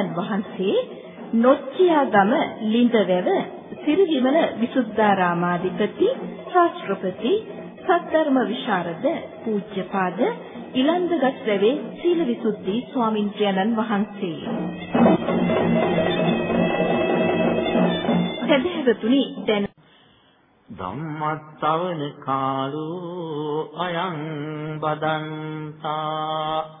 දේශකයන්න් වහන්සේ නොච්චියාගම ලිඳවැව සිරිවිමල විසුද්ධාරාමාධිපති ශාස්ත්‍රපති සද්ධර්ම විශාරද පූජ්‍යපාද ඉලන්දගස්රවේ සීලවිසුද්ධි ස්වාමින්ද්‍රයන්න් වහන්සේ. සදහවතුනි දැන් ධම්මස්සවන කාලෝ අයං බදන්තා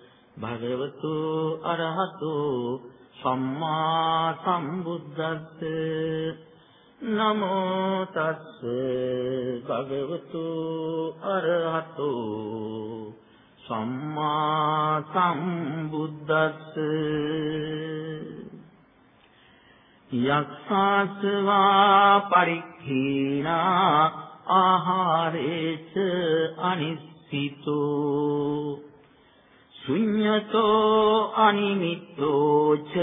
භගවතු අරහතු සම්මා සම්බුද්දස්ස. නමෝ තස්ස භගවතු අරහතු සම්මා සම්බුද්දස්ස. යක්ඛාස්වා පරික්ඛීනා ආහාරේච අනිස්සිතෝ. ශුඤ්ඤතෝ අනිමිත්තෝ ච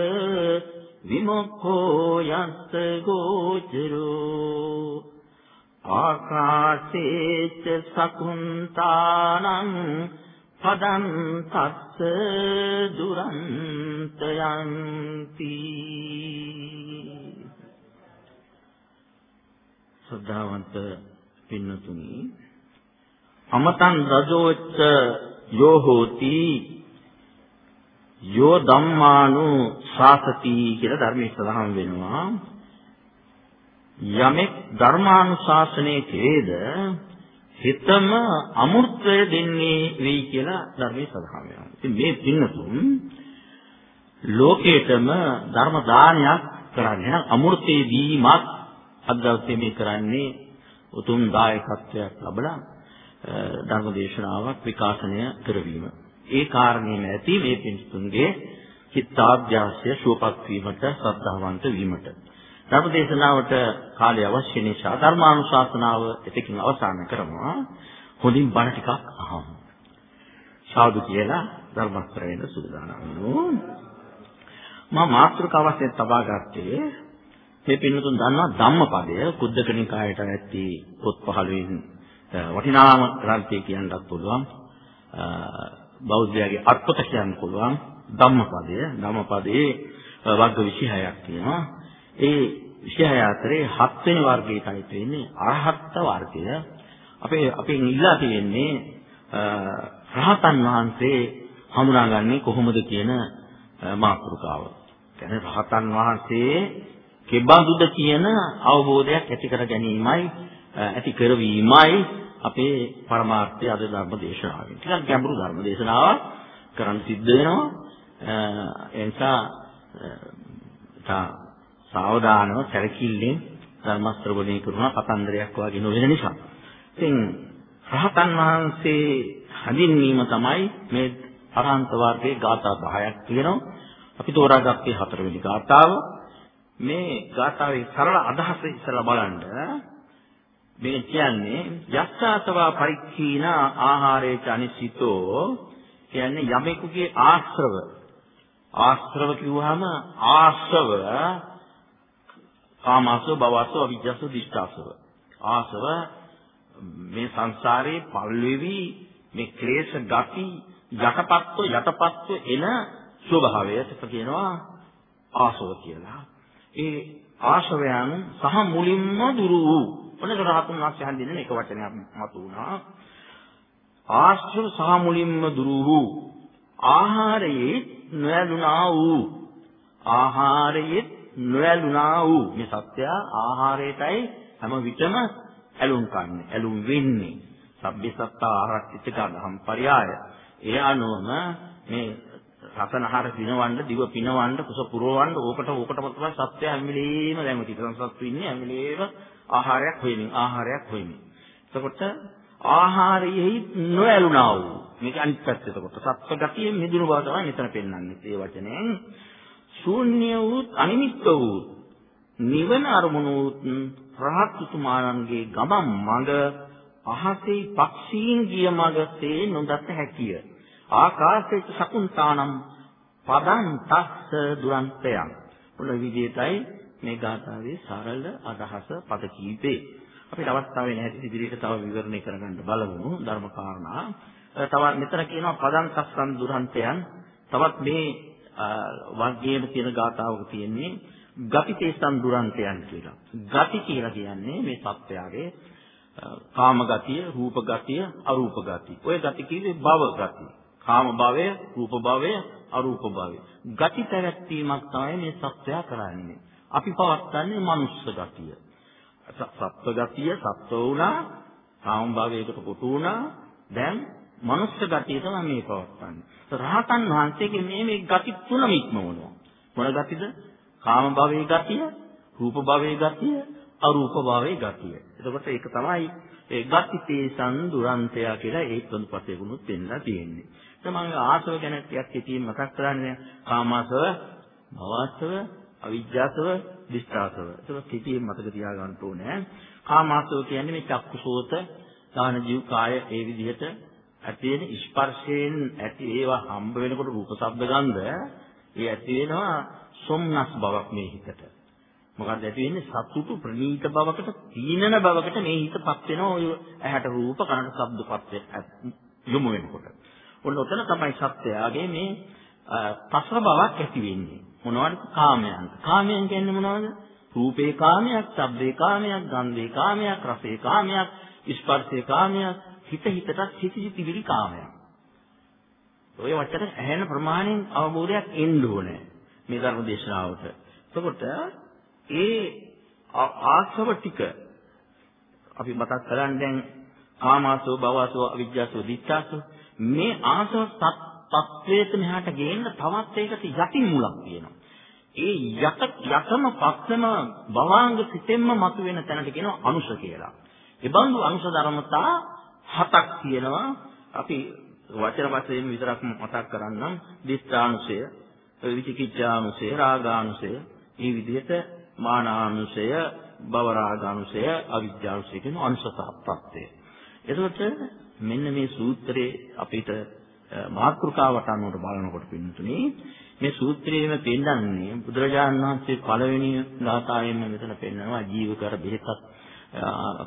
විමුක්ඛෝ යස්ස ගෝචරෝ ආකාශේච සකුන්තානං පදං තස්ස දුරන්තයන්ති ශ්‍රද්ධාවන්ත පින්නතුනි අමතං රජෝච්ච යෝ හෝති යෝ ධම්මානු ශාසති කියලා ධර්මයේ සඳහන් වෙනවා යමෙක් ධර්මානුශාසනයේ කෙරේද හිතම අමෘතය දෙන්නේ වෙයි කියලා ධර්මයේ සඳහන් වෙනවා. ඉතින් මේ පින්නතුන් ලෝකේටම ධර්ම දානයක් කරන්නේ නම් අමෘතේ දීමක් අද දවසේ මේ කරන්නේ උතුම් දායකත්වයක් ලැබලා ධර්ම දේශනාවක් විකාශනය කරවීම. ඒ කාරණේම ඇති මේ පින්තුන්ගේ චිත්තාභ්‍යාසය සුවපත් වීමට ශ්‍රද්ධාවන්ත වීමට. ධර්ම දේශනාවට කාලය අවශ්‍ය නිසා ධර්මානුශාසනාව එතකින් අවසන් කරනවා. හොඳින් බණ ටිකක් අහමු. සාදු කියලා ධර්ම ශ්‍රවණය සූදානම් වෙනවා. මම මාත්‍රකාව වශයෙන් තබා ගත්තේ මේ පින්නතුන් දන්නවා ධම්මපදය කුද්දක නිකායට ඇති පොත් 15 වටිනාම ග්‍රන්ථය කියන්නත් පුළුවන් බෞද්ධයාගේ අර්ථක කියන්න පුළුවන්. ධම්මපදය. ධම්මපදයේ වර්ග 26ක් තියෙනවා. ඒ 26 අතරේ 7 වෙනි වර්ගයටයි තියෙන්නේ අරහත් වර්ගය. අපේ අපෙන් ඉල්ලා තියෙන්නේ රහතන් වහන්සේ හඳුනාගන්නේ කොහොමද කියන මාතෘකාව. කියන්නේ රහතන් වහන්සේ කෙබඳුද කියන අවබෝධයක් ඇති කර ගැනීමයි ඇති කරවීමයි අපේ පරමාර්ථය අද ධර්ම දේශනාවෙන්. ටිකක් ගැඹුරු ධර්ම දේශනාවක් කරන්න සිද්ධ වෙනවා. ඒ නිසා තා සාවධානව සැලකිල්ලෙන් ධර්ම ශ්‍රවණය කරන කතන්දරයක් වගේ නොවන නිසා. ඉතින් රහතන් වහන්සේ හඳින්වීම තමයි මේ අරහන්ත වර්ගයේ ගාථා 10ක් තියෙනවා. අපි තෝරාගත්තේ හතරවෙනි ගාථාව. මේ ගාථාවේ සරල අදහස ඉස්සලා බලන්න මේ කියන්නේ යස්සාසවා පරික්ඛීන ආහාරේච අනිසිතෝ කියන්නේ යමෙකුගේ ආශ්‍රව. ආශ්‍රව කිව්වහම ආශ්‍රව කාමසව භවසව අවිජ්ජසව දිෂ්ඨාසව ආශ්‍රව මේ සංසාරේ පල්වෙවි මේ ක්ලේශ ගති යටපත්ව යටපත්ව එන ස්වභාවයට කියනවා ආසව කියලා. ඒ ආශවයන් සහ මුලින්ම දුරු වූ ඔන්න රහතුන් වහන්සේ හඳින්න එක වචනයක් මතු වුණා ආශ්‍රව සහ මුලින්ම දුරු වූ ආහාරයේ නොයලුනා වූ ආහාරයේ නොයලුනා වූ මේ සත්‍ය ආහාරයටයි හැම විටම ඇලුම් කන්නේ ඇලුම් වෙන්නේ. සබ්බිසත්තා ආරක්ෂිත ගහම් පරයය. ඒ අනුවම මේ රසනහර පිනවන්න, දිව පිනවන්න, කුස පුරවන්න, ඕකට ඕකටම තමයි සත්‍ය හැම වෙලේම දැන් තිරසන් සත්තු ඉන්නේ හැම වෙලේම ආහාරයක් හොයමින්, ආහාරයක් හොයමින්. එතකොට ආහාරයෙහි නොඇලුනා වූ මේක අනිත් පැත්ත එතකොට. සත්ව ගතියෙන් මිදුණු බව තමයි මෙතන පෙන්වන්නේ. ඒ වචනයෙන් ශූන්‍ය වූ අනිමිත්ත වූ නිවන අරමුණු රහත් උතුමාණන්ගේ ගමන් මඟ අහසේ පක්ෂීන් ගිය මඟසේ නොදත හැකිය. ආකාශයේ සකුන්තානම් පදං තස්ස දුරන්තයන් මොන විදිහටයි මේ ගාථාවේ සරල අදහස පද කීපේ අපිට අවස්ථාවේ නැහැ ඉදිරියට තව විවරණය කරගන්න බලමු ධර්ම කාරණා. තවත් මෙතන කියනවා පදං කස්සන් දුරන්තයන් තවත් මේ වර්ගයේම තියෙන ගාථාවක තියෙන්නේ ගතිතේසන් දුරන්තයන් කියලා. ගති කියලා කියන්නේ මේ සත්‍යයේ කාම ගතිය, රූප ගතිය, අරූප ගතිය. ඔය ගති කියන්නේ භව ගතිය. කාම භවය, රූප භවය, අරූප භවය. ගති පැවැත්වීමක් තමයි මේ සත්‍යය කරන්නේ. අපි පවත්න්නේ මනුස්ස ගතිය. සත්ව ගතිය සත්ව වුණා, කාම භවයකට කොටු වුණා. දැන් මනුස්ස ගතිය තමයි මේ පවත්න්නේ. රහතන් වහන්සේගේ මේ මේ ගති තුනම ඉක්මවනවා. මොන ගතිද? කාම භවයේ ගතිය, රූප භවයේ ගතිය, අරූප භවයේ ගතිය. එතකොට ඒක තමයි ඒ ගතිතේසන් දුරන්තය කියලා ඒ පොදුපතේ වුණොත් දෙන්නලා තියෙන්නේ. දැන් මම ආසව ගැන ටිකක් හිතින් මතක් කරන්නේ කාමාසව, භවසව, අවිජ්ජාසව, දිෂ්ඨාසව. ඒක හිතින් මතක තියාගන්න ඕනේ. කාමාසව කියන්නේ මේ චක්කුසෝත, දාන ජීව කාය ඒ විදිහට ඇති වෙන ස්පර්ශයෙන් ඇති ඒවා හම්බ වෙනකොට රූප ශබ්ද ගන්ධ ඒ ඇති වෙනවා සොම්නස් බවක් මේ හිතට. මොකක්ද ඇති වෙන්නේ සතුටු ප්‍රනීත බවකට තීනන බවකට මේ හිතපත් වෙනවා ඔය ඇහැට රූප කනට ශබ්දපත් යොමු වෙනකොට. ඔන්න ඔතන තමයි සත්‍යයගේ මේ පස බවක් ඇති වෙන්නේ. මොනවද කාමයන්. කාමයන් කියන්නේ මොනවද? රූපේ කාමයක්, ශබ්දේ කාමයක්, ගන්ධේ කාමයක්, රසේ කාමයක්, ස්පර්ශේ කාමයක්, හිත හිතට සිතිවිලි කාමයක්. ඔය වචන ඇහෙන ප්‍රමාණයෙන් අවබෝධයක් එන්න ඕනේ මේ ධර්ම දේශනාවට. එතකොට ඒ ආශ්‍රව ටික අපි මතක් කරන්නේ දැන් කාමාසෝ භවසෝ අවිජ්ජාසෝ දිච්ඡාසෝ මේ ආශ්‍රව තත්ත්වයට මෙහාට ගේන්න තවත් ඒකට යටි මුලක් තියෙනවා. ඒ යට යතම පස්සම භවාංග සිතෙන්ම මතුවෙන තැනට කියනවා අනුශ කියලා. ඒ බඳු අනුශ ධර්මතා හතක් තියෙනවා. අපි වචන වශයෙන් විතරක් මතක් කරන්නම්. දිස්ත්‍රානුසය, විචිකිච්ඡානුසය, රාගානුසය, මේ විදිහට මානානුසය, භවරාගානුසය, අවිජ්ජානුසය කියන අනුසසහප්පත්තය. එතකොට මෙන්න මේ සූත්‍රයේ අපිට මාතෘකාවට අනුව බලනකොට පින්නතුනේ මේ සූත්‍රයේම පෙන්නන්නේ බුදුරජාණන් වහන්සේ පළවෙනි ගාථාවෙන්ම මෙතන පෙන්නනවා ජීවකර බෙහෙතක්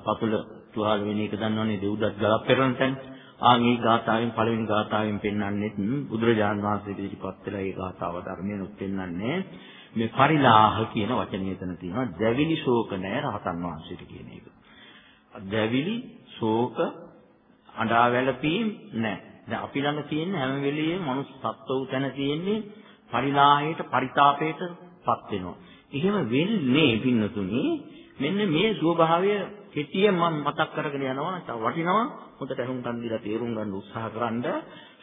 පතුල තුවාල වෙන එක දන්නවනේ දෙව්දත් ගලක් පෙරන තැන. ආන්ගේ ගාථාවෙන් පළවෙනි ගාථාවෙන් පෙන්වන්නේ බුදුරජාණන් වහන්සේ ඉදිරිපත් වෙලා ඒ ගාථාව ධර්මයෙන් පෙන්වන්නේ මේ පරිලාහ කියන වචනේ එතන තියෙනවා දැවිලි ශෝක නැහැ රහතන් වහන්සේට කියන එක. දැවිලි ශෝක අඬා වැළපීම් නැහැ. දැන් අපි ළඟ තියෙන හැම වෙලෙම මනුස්ස සත්ව වූ තැන තියෙන්නේ පරිලාහයට පරිතාපයටපත් වෙනවා. එහෙම වෙන්නේ පින්නතුනි මෙන්න මේ ස්වභාවය කෙටියෙන් මම මතක් කරගෙන යනවා වටිනවා හොඳට අහුම්කන් දීලා තේරුම් ගන්න උත්සාහ කරන්ඩ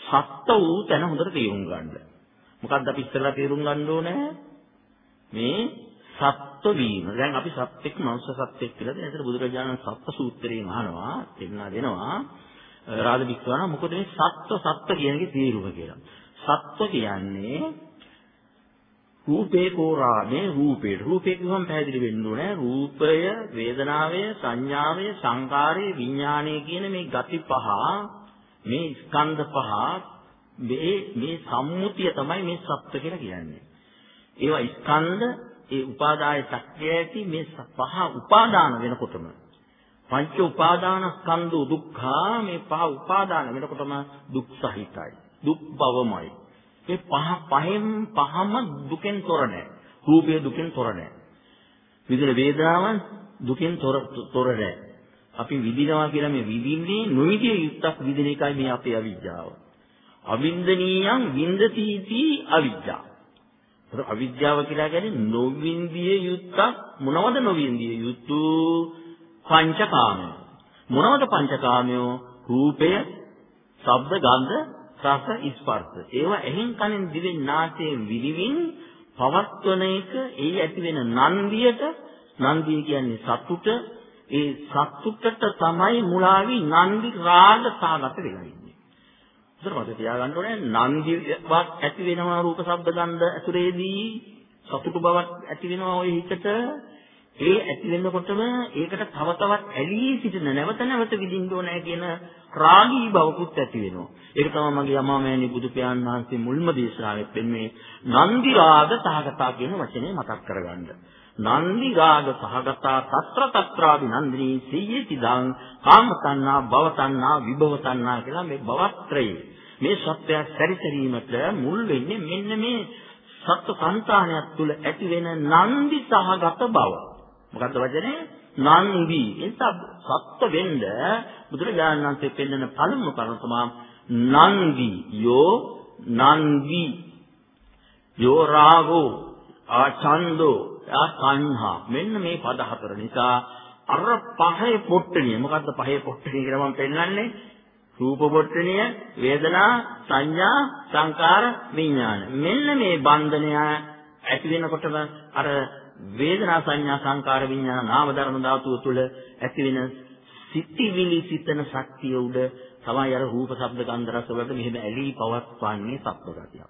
සත්ත්ව වූ තැන හොඳට තේරුම් ගන්න. මොකද්ද අපි ඉස්සෙල්ලා තේරුම් ගන්න ඕනේ? මේ සත්ත්ව වීම. දැන් අපි සත්‍යෙක් මනුෂ්‍ය සත්‍යෙක් කියලා දැන් ඒතර බුදුරජාණන් සත්ත්ව සූත්‍රයෙන් අහනවා, දෙන්නා දෙනවා. රාජ වික්‍රවණ මොකද මේ සත්ත්ව සත්ත්ව කියන එකේ තේරුම කියලා. සත්ත්ව කියන්නේ රූපේ කෝරාමේ රූපේ රූපේ කියවම පැහැදිලි වෙන්න ඕනේ. රූපය වේදනාවය සංඥාවය සංකාරය විඥානය කියන මේ ගති පහ මේ ස්කන්ධ පහ මේ මේ සම්මුතිය තමයි මේ සත්‍ය කියලා කියන්නේ. ඒවා ස්කන්ධ ඒ උපාදාය චක්‍රය ඇති මේ පහ උපාදාන වෙනකොටම. පංච උපාදාන ස්කන්ධ දුක්ඛා මේ පහ උපාදාන වෙනකොටම දුක් සහිතයි දුක් බවමයි ඒ පහ පහෙන් පහම දුකෙන් තොර නැහැ. රූපය දුකෙන් තොර නැහැ. විදින වේදනාවන් දුකෙන් තොර තොර නැහැ. අපි විඳිනවා කියලා මේ විඳින්නේ නොවිදිය යුක්තක් විදින එකයි මේ අපේ අවිජ්ජාව. අවින්දනීයං වින්දතිති අවිජ්ජා. ඒක අවිජ්ජාව කියලා කියන්නේ නොවින්දිය යුක්තක් මොනවද නොවින්දිය යුතු පංචකාමය. මොනවද පංචකාමය? රූපය, ශබ්ද, ගන්ධ, රස ස්පර්ශ ඒවා එහෙන් කනෙන් දිවෙන් නාසයෙන් විදිවින් පවත්වන එක ඒ ඇති වෙන නන්දියට නන්දිය කියන්නේ සතුට ඒ සතුටට තමයි මුලාවි නන්දි රාග සාගත වෙලා ඉන්නේ. ඒතර මතක තියාගන්න ඕනේ නන්දිවක් ඇති වෙනවා රූප ශබ්ද ගන්ධ ඇතුලේදී සතුටු බවක් ඇති වෙනවා ওই හිතට ඒ ඇති වෙනකොටම ඒකට තව තවත් ඇලී සිටින නැවත නැවත විඳින්න ඕනේ කියන රාගී බවකුත් ඇති වෙනවා. ඒක තමයි මගේ අමාමෑණි බුදු පියාණන් වහන්සේ මුල්ම දේශනාවෙත් පෙන්වන්නේ නන්දි රාග සහගතා කියන වචනේ මතක් කරගන්න. නන්දි රාග සහගතා తත්‍ර తත්‍රාදි නන්දිනී සීයති දං කාම තණ්හා භව තණ්හා විභව තණ්හා කියලා මේ භවත්‍රයේ මේ සත්‍යය සැරිසරීමට මුල් වෙන්නේ මෙන්න මේ සත්ව සංතානයක් තුළ ඇති වෙන නන්දි සහගත බව. මොකද්ද වචනේ? නන්දි. එතන සත්ව වෙන්න බුදුරජාණන් වහන්සේ පෙන්වන පළමු කරුණ තමයි නන්දි යෝ නන්දි යෝ රාගෝ. ආචන්දෝ ආසංහා මෙන්න මේ පද හතර නිසා අර පහේ පොට්ටනිය. මොකද්ද පහේ පොට්ටනිය කියලා මම පෙන්නන්නේ රූප පොට්ටනිය වේදනා සංඥා සංකාර විඥාන. මෙන්න මේ බන්ධනය ඇති වෙනකොටම අර වේදනා සංඥා සංකාර විඥාන නාම ධර්ම ධාතුව තුළ ඇති වෙන සිතිවිලි සිතන ශක්තිය උඩ තමයි අර රූප ශබ්ද ගන්ධ රස වලට මෙහෙම ඇලී පවත්වන්නේ සත්ව ගතිය.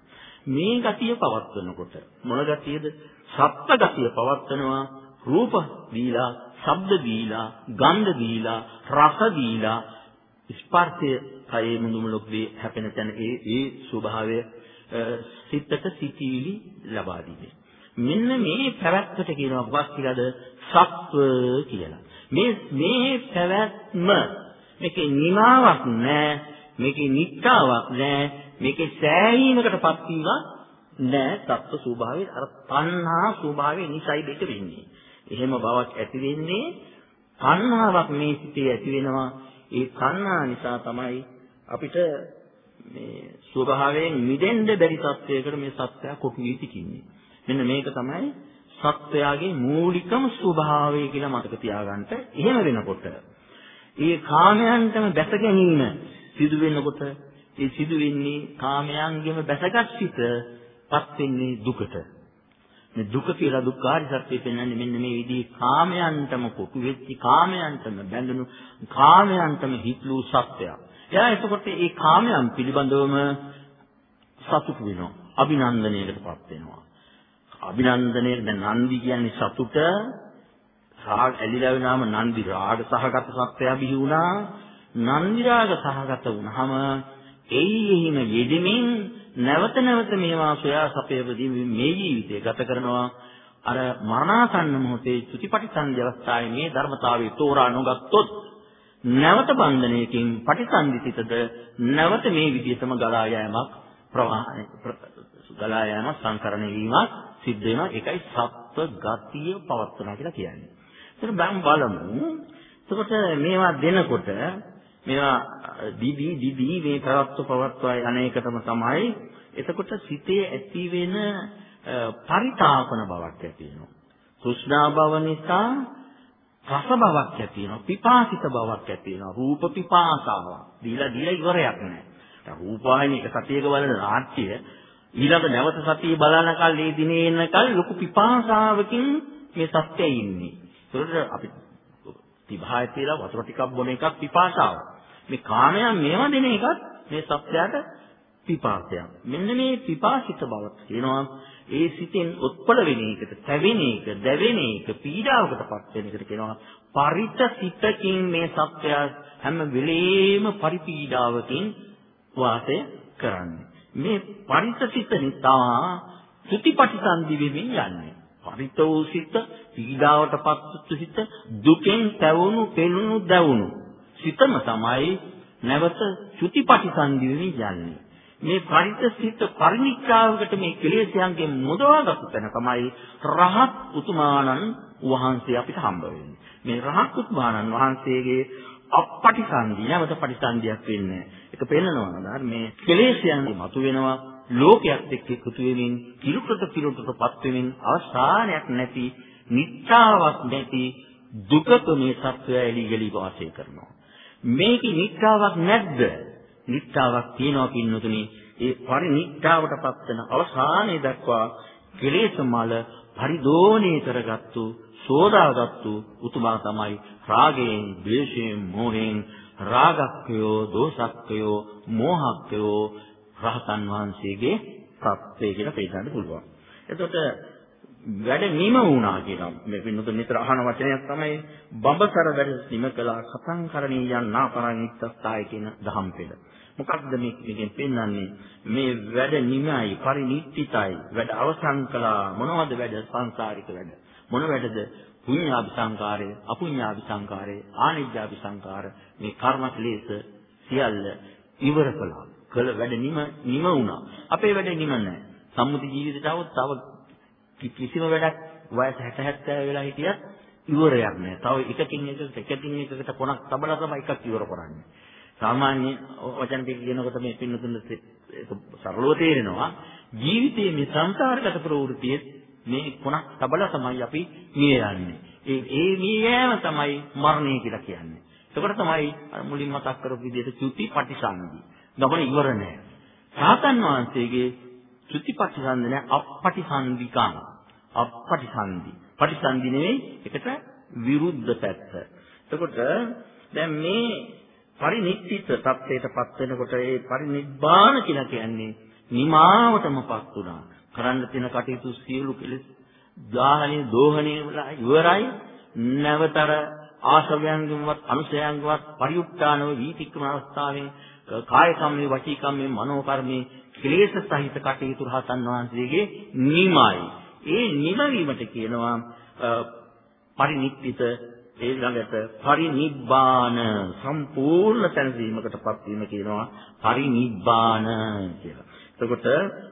මේ ගතිය පවත්වනකොට මොන ගතියද? සත්ව ගතිය පවත්වනවා රූප දීලා, ශබ්ද දීලා, ගන්ධ දීලා, රස දීලා ස්පර්ශය කයේ මුදුමලොක්දී හැපෙන තැන ඒ ඒ ස්වභාවය සිතට සිටිවිලි ලබා දීමේ. මෙන්න මේ පැවැත්මට කියනවා වස්තිලද සත්ව කියලා. මේ මේ පැවැත්ම මේකේ නිමාවක් නැහැ. මේකේ නිත්‍යාවක් නැහැ. මේකේ සෑහීමකටපත් වීමක් නැහැ. තත්ත්ව ස්වභාවයේ අර තණ්හා ස්වභාවයේ නිසයි දෙක වෙන්නේ. එහෙම බවක් ඇති වෙන්නේ තණ්හාවක් මේ සිතේ ඇති වෙනවා. ඒ තණ්හා නිසා තමයි අපිට මේ ස්වභාවයෙන් මිදෙන්න බැරි තත්වයකට මේ සත්‍යය කොටු වී සිටින්නේ. මෙන්න මේක තමයි සත්වයාගේ මූලිකම ස්වභාවය කියලා මතක තියාගන්න. එහෙම වෙනකොට ඒ කාමයන්ටම බැස ගැනීම සිදු වෙනකොට ඒ සිදු වෙන්නේ කාමයන්ගෙම බැසගත් සිතපත් වෙන්නේ දුකට. මේ දුක කියලා දුක්ඛාර සත්‍ය පෙන්වන්නේ මෙන්න මේ විදිහේ කාමයන්ටම කොටු වෙච්ච කාමයන්ටම බැඳුණු කාමයන්ටම හිත්ලු සත්‍යයක්. එයා එතකොට මේ කාමයන් පිළිබඳවම සතුටු වෙනවා. අභිනන්දනයකටපත් වෙනවා. අභිනන්දනයේ දැන් නන්දි කියන්නේ සතුට. රාග ඇලිලා වෙනාම නන්දි රාග සහගත සත්‍යය බිහි වුණා. නන්දි රාග සහගත වුණාම එයි එහිම යෙදෙමින් නැවත නැවත මේවා සොයා සපයවදී මේ ජීවිතය ගත කරනවා. අර මරණාසන්න මොහොතේ චුතිපටිසන්ධි අවස්ථාවේ මේ ධර්මතාවය තෝරා නොගත්තොත් නැවත බන්ධනයකින් පටිසන්ධිසිතද නැවත මේ විදිහටම ගලා යෑමක් ප්‍රවාහය ගලා යෑමක් සංකරණය වීමක් සිද්ධ වෙනවා. ඒකයි සත්ව ගතිය පවත්වනවා කියලා කියන්නේ. එතන බම් බලමු. එතකොට මේවා දෙනකොට මේවා දිදී දිදී මේ පවත්ව පවත්වා අනේකටම තමයි එතකොට සිතේ ඇති වෙන පරිතාපන බවක් ඇති වෙනවා. තෘෂ්ණා බව නිසා රස බවක් ඇති වෙනවා. පිපාසිත බවක් ඇති වෙනවා. රූප පිපාසාවක්. දීලා දීලා ඉවරයක් නැහැ. රූපවාහිනී එක සතියක බලන නාට්‍ය ඊළඟ නැවත සතිය බලන කල් මේ දිනේ එනකල් ලොකු පිපාසාවකින් මේ සත්‍යය ඉන්නේ. ඒකට අපි තිබහාය තියලා වතුර ටිකක් බොන එකක් පිපාසාව. මේ කාමයන් මේවා දෙන එකත් මේ සත්‍යයට පිපාසයක්. මෙන්න මේ පිපාසිත බව කියනවා ඒ සිතෙන් උත්පල වෙන එකට, තැවෙන එක, දැවෙන එක, පීඩාවකටපත් වෙන එකට කියනවා පරිත සිතකින් මේ සත්‍යය හැම වෙලේම පරිපීඩාවකින් වාසය කරන්නේ. මේ පරිසසිත නිසා සුතිපටිසන්ධි වෙමින් යන්නේ. පරිතෝ සිත, පීඩාවටපත් සිත, දුකෙන් පැවුණු, පෙළුණු, දැවුණු සිතම තමයි නැවත සුතිපටිසන්ධි වෙමින් යන්නේ. මේ පරිතසිත පරිනික්කාවකට මේ කෙලෙස්යන්ගෙන් මුදවාගත්තු තැන තමයි රහත් උතුමාණන් වහන්සේ අපිට හම්බ වෙන්නේ. මේ රහත් උතුමාණන් වහන්සේගේ අපපටිසන්ධිය නැවත පටිසන්ධියක් වෙන්නේ. ඒක පෙන්නනවා නේද? මේ කෙලෙස්යන් මතුවෙනවා ලෝකයක් එක්ක එකතු වෙමින් කිලුටට කිලුටටපත් වෙමින් අවසානයක් නැති නිත්‍යාවක් නැති දුකක මේ සත්වය එලි ගලි වාසය කරනවා. මේකේ නිත්‍යාවක් නැද්ද? නිත්‍යාවක් තියෙනවා පින්නතුනි. ඒ පරිනිත්‍යාවටපත් වෙන අවසානයේ දක්වා කෙලෙස් මල පරිදෝණය කරගත්තු සෝදාගත්තු උතුමා තමයි රාගයෙන්, ද්වේෂයෙන්, මෝහයෙන් රාගක්කයෝ, දෝසක්කයෝ, මෝහක්කයෝ රහතන් වහන්සේගේ තත්ත්වය කියලා පෙන්නන්න පුළුවන්. එතකොට වැඩ නිම වුණා කියනවා. මේ පින්නතුන් නිතර අහන වචනයක් තමයි බඹසර වැඩ නිම කළා කතං කරණීයන් නාපරං ඉත්තස්සාය කියන දහම් පෙළ. මොකක්ද මේකෙන් පෙන්වන්නේ මේ වැඩ නිමයි පරිනිත්තිතයි වැඩ අවසන් කළා මොනවද වැඩ සංසාරික වැඩ මොන වැඩද? පුඤ්ඤාභි සංකාරය අපුඤ්ඤාභි සංකාරය ආනිජ්ජාභි සංකාර මේ කර්ම ක්ලේශ සියල්ල ඉවර කළා. කළ වැඩ නිම නිම වුණා. අපේ වැඩ නිම නැහැ. සම්මුති ජීවිතයට આવොත් තව කිසිම වැඩක් වයස 60 70 වෙලා හිටියත් ඉවරයක් නෑ. තව එකකින් එකකට එකකින් එකකට කොනක් තබලා තමයි එකක් ඉවර කරන්නේ. සාමාන්‍ය වචන ටික කියනකොට මේ පින්නතුන් සරලව තේරෙනවා. ජීවිතයේ මේ සංසාරගත ප්‍රවෘත්තියේ මේ කොනක් තබලා තමයි අපි මිය යන්නේ. ඒ ඒ මියෑම තමයි මරණය කියලා කියන්නේ. ඒකට තමයි මුලින් මතක් කරපු විදිහට චුති පටිසන්ධි. ගමන ඉවර නෑ. සාතන් වහන්සේගේ චුති පටිසන්ධි නෑ අපපටිසන්ධිකං. අපපටිසන්ධි. පටිසන්ධි නෙවෙයි ඒකට විරුද්ධ පැත්ත. එතකොට දැන් මේ පරිනික්කිත තත්ත්වයටපත් වෙනකොට ඒ පරිනිබ්බාන කියලා කියන්නේ නිමාවටමපත් උනා. කරන්න තියෙන කටයුතු සියලු කෙලෙස් දාහනේ දෝහනේ වලා ඉවරයි. නැවතර ආශවයන්ගෙන්වත් අනුසයන්ගෙන්වත් පරිඋත්තානව වීතික්‍රම අවස්ථාවෙන් කාය කම්මේ වචී කම්මේ මනෝ කර්මේ ක්ලේශ සහිත කටයුතු රහතන් වහන්සේගේ නිමයි. ඒ නිමවීමට කියනවා පරිනික්කිත ඊළඟට පරිනිබ්බාන සම්පූර්ණ තැනසීමකටපත් වීම කියනවා පරිනිබ්බාන කියලා. එතකොට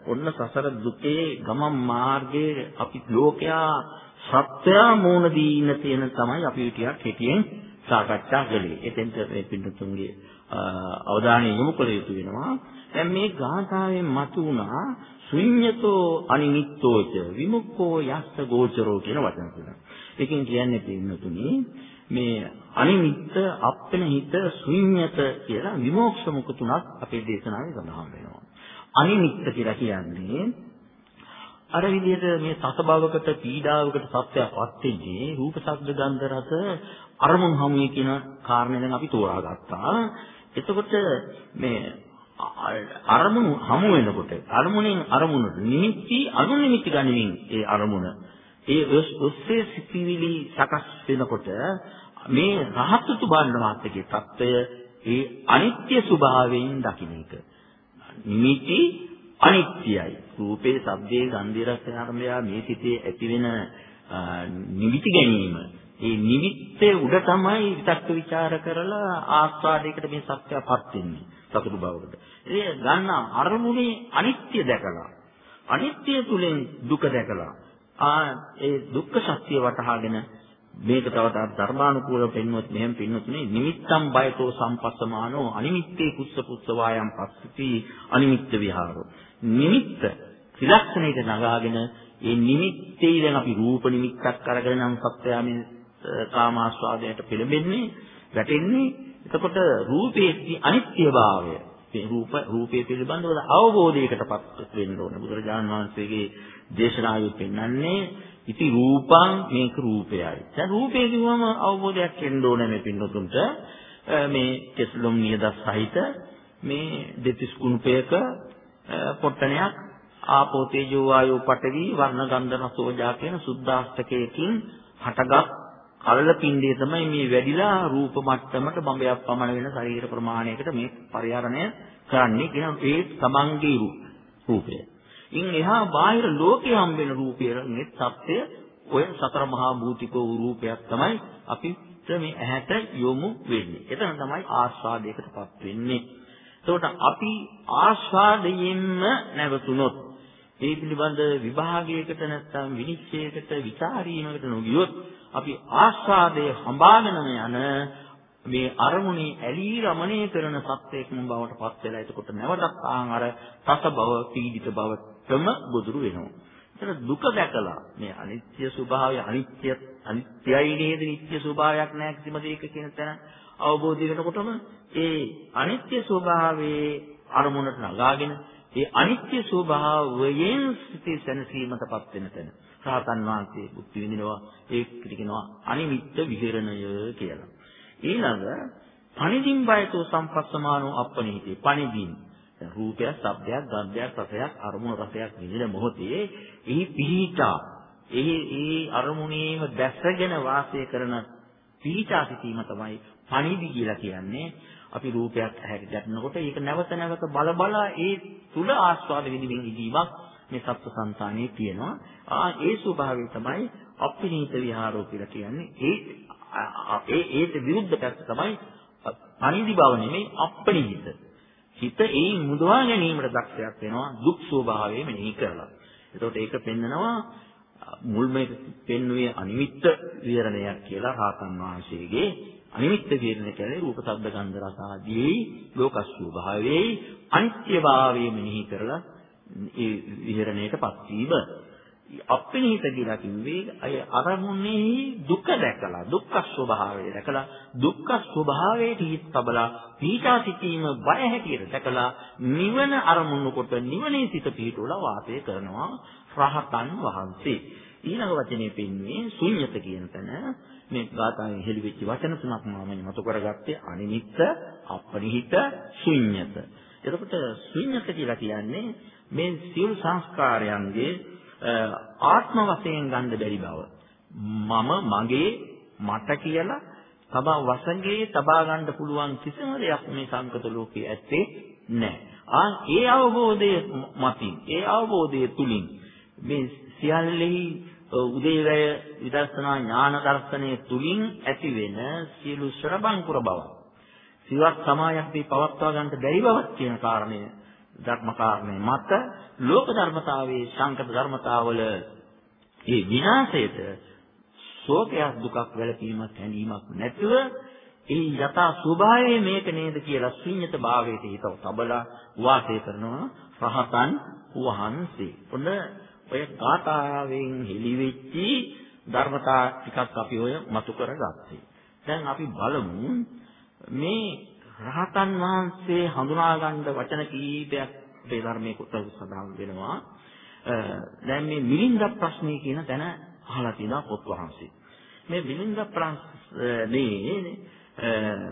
ඔන්න සසර දුකේ ගමන් මාර්ගයේ අපි ලෝකයා සත්‍ය මූණ දීන තියෙන තමයි අපි ටිකක් හිතියෙන් සාකච්ඡා කළේ. එතෙන්ට මේ පිටුතුන්ගේ අවධානය යොමු කළ යුතු වෙනවා. දැන් මේ ගාථාවෙන් මතුවුණා ශුඤ්‍යතෝ අනිමිත්තෝච විමුක්ඛෝ යස්ස ගෝචරෝ කියන වචන තුන. ඒකෙන් කියන්නේ පින්නතුනි මේ අනිමිත්ත අප්පෙනහිත ශුන්්‍යත කියලා විමෝක්ෂ මුඛ තුනක් අපේ දේශනාවේ සඳහන් වෙනවා. අනිමිත්ත කියලා කියන්නේ අර විදිහට මේ සසබවකට පීඩාවකට සත්‍යයක්වත් වෙන්නේ රූප ශබ්ද ගන්ධ රස අරමුණු හැමයේ කියන කාරණේ දැන් අපි තෝරාගත්තා. එතකොට මේ අරමුණු හමු වෙනකොට අරමුණෙන් අරමුණට නිමිති අනුනිමිති ගනිමින් ඒ අරමුණ ඒ ඔස්සේ සිතිවිලි සකස් වෙනකොට මේ රහත්තු බාන්න මාත්‍යකේ తত্ত্বය ඒ අනිත්‍ය ස්වභාවයෙන් දකින්න එක. නිමිති අනිත්‍යයි. රූපේ, ශබ්දේ, ගන්ධේ, රස, ආරම්භය මේ සිතේ ඇතිවෙන නිමිති ගැනීම. ඒ නිමිත්තේ උඩ තමයි විතක්ක ਵਿਚාර කරලා ආස්වාදයකට මේ සත්‍යපත් වෙන්නේ. සතුටු බවකට. ඒ ගන්න අරමුණේ අනිත්‍ය දැකලා අනිත්‍ය තුලින් දුක දැකලා ආ ඒ දුක්ඛ සත්‍ය වටහාගෙන මේක තව ධර්මානුකූලව පෙන්වුවොත් මෙහෙම පින්නතුනේ නිමිත්තම් බයතෝ සම්පස්සමානෝ අනිමිත්තේ කුස්ස පුස්ස වායම් පස්සිති අනිමිත්ත විහාරෝ. නිමිත්ත ත්‍රිලක්ෂණයට නගාගෙන ඒ නිමිත්තේ දැන් අපි රූප නිමිත්තක් අරගෙන නම් සත්‍යයමින් කාමාස්වාදයට පෙළඹෙන්නේ වැටෙන්නේ. එතකොට රූපයේ අනිත්‍යභාවය මේ රූප රූපයේ පිළිබඳව අවබෝධයකටපත් වෙන්න ඕන. බුදුරජාණන් වහන්සේගේ දේශනාවේ පෙන්වන්නේ ඉති රූපං මේක රූපයයි. දැන් රූපේ කිව්වම අවබෝධයක් එන්න ඕනේ මේ පින්නතුන්ට. මේ කෙස්ලොම් නියද සහිත මේ දෙතිස් කුණුපයක පොට්ටනයක් ආපෝ තේජෝ වායෝ පඨවි වර්ණ ගන්ධ රස ඕජා කියන සුද්ධාෂ්ටකයකින් හටගත් කලල පින්ඩය තමයි මේ වැඩිලා රූප මට්ටමට බඹයක් පමණ වෙන ශරීර ප්‍රමාණයකට මේ පරිහරණය කරන්නේ කියන ඒ තමන්ගේ රූපය. ඉන් එහා බාහිර ලෝකේ හම්බෙන රූපයේ සත්‍ය ඔය සතර මහා භූතික වූ රූපයක් තමයි අපිට මේ ඇහැට යොමු වෙන්නේ. එතන තමයි ආස්වාදයකටපත් වෙන්නේ. එතකොට අපි ආස්වාදයෙන්ම නැවතුනොත් ඒ පිළිබඳ විභාගයකට නැත්නම් විනිශ්චයකට විචාරීමකට නොගියොත් අපි ආස්වාදයේ හඹාගෙනම යන මේ අරමුණේ ඇලී රමණය කරන සත්‍යයක්ම බවට පත් වෙලා එතකොට නැවතත් ආන් අර තස බව පීඩිත බවටම ගොදුරු වෙනවා. එතන දුක දැකලා මේ අනිත්‍ය ස්වභාවය අනිත්‍ය අනිත්‍යයි නේද නිත්‍ය ස්වභාවයක් නැහැ කිසිම දෙයක කියන තැන අවබෝධ වෙනකොටම ඒ අනිත්‍ය ස්වභාවයේ අරමුණට නගාගෙන ඒ අනිත්‍ය ස්වභාවයෙන් සිටී සැනසීමටපත් වෙන තැන රහතන් වහන්සේ බුද්ධ විඳිනවා ඒකට කියනවා අනිමිත්ත විහෙරණය කියලා. ඊළඟ පණිදින් බයතෝ සම්පස්සමානෝ අප්පනීති. පණිදින් රූපයක්, ශබ්දයක්, ගන්ධයක්, රසයක්, අරමුණු රසයක් විඳින මොහොතේ එහි පිහිටා එහි ඒ අරමුණේම දැසගෙන වාසය කරන පිහිටා සිටීම තමයි පණිදි කියලා කියන්නේ. අපි රූපයක් ඇහැට ගැටෙනකොට ඒක නැවත නැවත බල බලා ඒ තුල ආස්වාද විඳින්න ඉදීමක් මේ සත්ත්වසංතානයේ තියෙනවා. ආ ඒ ස්වභාවය තමයි අපිනීත විහාරෝ කියලා කියන්නේ. ඒ ඒ ඒට විරුද්ධ පැත්ත තමයි පණිදි බව නෙමෙයි අපිනීත. හිත ඒ මුදවා ගැනීමට දක්ෂයක් වෙනවා දුක් ස්වභාවය මෙනෙහි කරලා. එතකොට ඒක පෙන්නනවා මුල්ම පෙන්වුවේ අනිමිත්ත විහරණයක් කියලා රාතන් වහන්සේගේ අනිමිත්ත විහරණය කියන්නේ රූප, ශබ්ද, ගන්ධ, රස ආදී ලෝක ස්වභාවයේ අනිත්‍යභාවය මෙනෙහි කරලා ඒ විහරණයටපත් වීම අපිනිහිත කියලා කිව්වේ අය අරමුණේ දුක දැකලා දුක්ඛ ස්වභාවය දැකලා දුක්ඛ ස්වභාවයට හිත තබලා පීඨා සිටීම බය හැටියට දැකලා නිවන අරමුණු කොට නිවනේ සිට පිහිටුවලා වාසය කරනවා රහතන් වහන්සේ. ඊළඟ වචනේ පෙන්වන්නේ ශුන්්‍යත කියන තැන. මේ ගාථාවෙන් හෙළිවෙච්ච වචන තුනක් මම මතු කරගත්තේ අනිමිත්ත අපනිහිත ශුන්්‍යත. එතකොට ශුන්්‍යත කියලා කියන්නේ මේ සියලු සංස්කාරයන්ගේ ආත්ම වශයෙන් ගන්න බැරි බව. මම මගේ මට කියලා තබා වසඟේ තබා ගන්න පුළුවන් කිසිම දෙයක් මේ සංකත ලෝකයේ ඇත්තේ නැහැ. ආ ඒ අවබෝධය මතින් ඒ අවබෝධය තුලින් මේ සියල්ලෙහි උදේවැය විදර්ශනා ඥාන දර්ශනය තුලින් ඇතිවෙන සියලු ශ්‍රබංකුර බව. සිවක් සමායක් දී පවත්වා ගන්නට බැරි බවක් කියන කාරණය ධර්ම කාරණේ මත ලෝක ධර්මතාවයේ සංකත ධර්මතාවල ඒ විනාශයට ශෝකයක් දුකක් වැළපීමක් හැඟීමක් නැතුව ඒ යථා ස්වභාවය මේක නේද කියලා ශුන්්‍යත භාවයට හිතව තබලා වාසය කරනවා රහතන් වහන්සේ. ඔන්න ඔය ගාථාවෙන් හෙළිවෙච්චි ධර්මතා ටිකක් අපි ඔය මතු කරගත්තේ. දැන් අපි බලමු මේ රහතන් වහන්සේ හඳුනා ගන්න වචන කීපයක් අපේ ධර්මයේ කොටස සඳහන් වෙනවා. දැන් මේ මිලින්ද ප්‍රශ්නේ කියන තැන අහලා තියෙනවා පොත් වහන්සේ. මේ මිලින්ද ප්‍රශ්නේ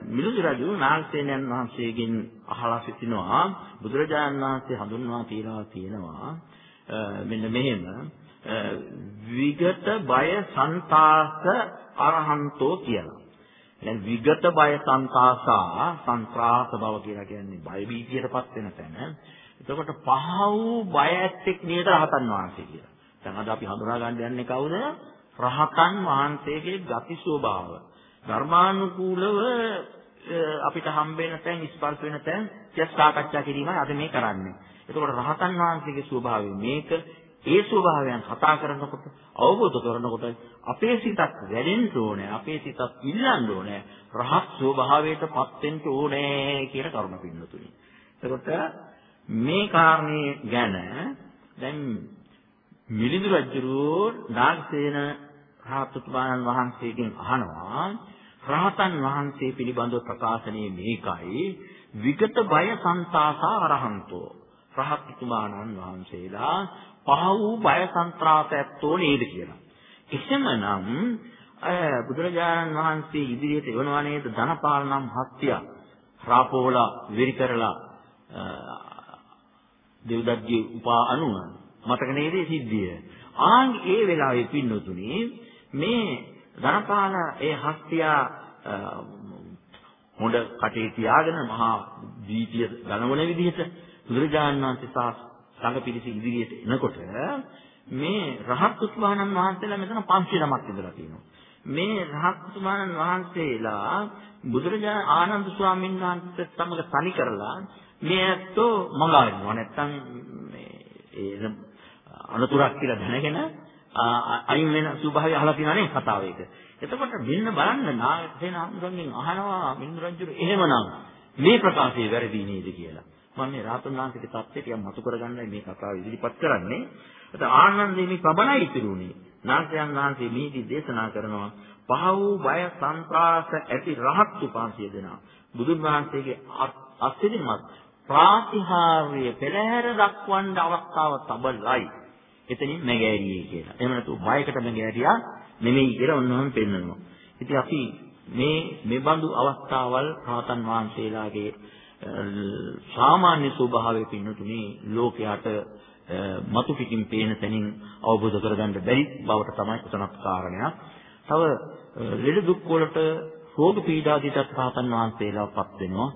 මිලිඳු රජු නාගසේනයන් වහන්සේගෙන් අහලා සිටිනවා බුදුරජාණන් වහන්සේ හඳුන්වා තියලා තියෙනවා මෙන්න මෙහෙම විගත බය සන්තාස අරහන්තෝ කියලා. දැන් විගත බය සංකාසා සංත්‍රාස බව කියලා කියන්නේ බය බීතියටපත් වෙන තැන. එතකොට පහ වූ බය ඇත්තෙක් නේද රහතන් වහන්සේ කියලා. දැන් අද අපි හඳුනා ගන්න යන්නේ කවුද? රහතන් වහන්සේගේ ගති ස්වභාව. ධර්මානුකූලව අපිට හම්බෙන තැන් ස්පර්ශ වෙන තැන් just සාකච්ඡා කිරීමයි අද මේ කරන්නේ. එතකොට රහතන් වහන්සේගේ ස්වභාවය මේක ඒ ස්වභාවයන් කතා කරනකොට අවබෝධ කරනකොට අපේ සිතක් වැඩෙන්න ඕනේ අපේ සිතක් ඉල්ලන්න ඕනේ රහත් ස්වභාවයටපත් වෙන්න ඕනේ කියන කරුණ පින්නතුනි. එතකොට මේ කාරණේ ගැන දැන් මිලිඳු රජුරෝ නාගසේන රහතුතුමාණන් වහන්සේගෙන් අහනවා රහතන් වහන්සේ පිළිබඳව ප්‍රකාශනයේ මේකයි විගත බය සංතාසා අරහන්තෝ රහතුතුමාණන් වහන්සේලා පහ වූ බය සංත්‍රාස ඇත්තෝ නේද කියලා. එසමනම් බුදුරජාණන් වහන්සේ ඉදිරියට එවනවා නේද ධනපාල නම් හත්ය රාපෝලා වෙරි කරලා දෙව්දත්ගේ උපා අනුව මතක නේද සිද්ධිය. ආන් ඒ වෙලාවේ පින්නතුනේ මේ ධනපාල ඒ හස්තියා හොඳ කටේ තියාගෙන මහා දීතිය ගණවන විදිහට බුදුරජාණන් වහන්සේ සහ සංඝ පිරිස ඉදිරියට එනකොට මේ රහත් උතුමාණන් වහන්සේලා මෙතන 500 නමක් ඉඳලා තියෙනවා. මේ රහත් උතුමාණන් වහන්සේලා බුදුරජාණන් ආනන්ද ස්වාමීන් වහන්සේත් සමග තනි කරලා මේ ඇත්තෝ මඟහරිනවා. නැත්තම් මේ ඒ අනුතුරක් කියලා දැනගෙන අයින් වෙන ස්වභාවය අහලා තියෙනනේ කතාව ඒක. එතකොට මෙන්න බලන්න නායකසේන හඳුන්ගෙන් අහනවා මින්දු රජුර එහෙමනම් මේ ප්‍රකාශය වැරදි නේද කියලා. මම මේ රාතන් වහන්සේගේ தත්ත්වය ටිකක් මතු කරගන්නයි මේ කතාව ඉදිරිපත් කරන්නේ. ඒත් ආනන්දේ මේ ප්‍රබලයි ඉතිරුනේ. නාසයන් වහන්සේ මේදී දේශනා කරනවා පහ වූ බය සංත්‍රාස ඇති රහත් උපාසිය දෙනා. බුදුන් වහන්සේගේ අස්තිරිමත් ප්‍රාතිහාර්ය පෙරහැර දක්වන්න අවස්ථාව තබලයි. එතනින් නැගෑරියේ කියලා. එහෙම නැතු බයකට නැගෑරියා නෙමෙයි කියලා ඔන්නෝම පෙන්වනවා. ඉතින් අපි මේ මේ බඳු අවස්ථාවල් රහතන් වහන්සේලාගේ සාමාන්‍ය ස්වභාවය පින්නතුනේ ලෝකයට මතු පිටින් පේන තැනින් අවබෝධ කරගන්න බැරි බවට තමයි උතනක් කාරණයක්. තව ලෙඩ දුක් වලට රෝග පීඩාදිටත් රහතන් වහන්සේලාපත් වෙනවා.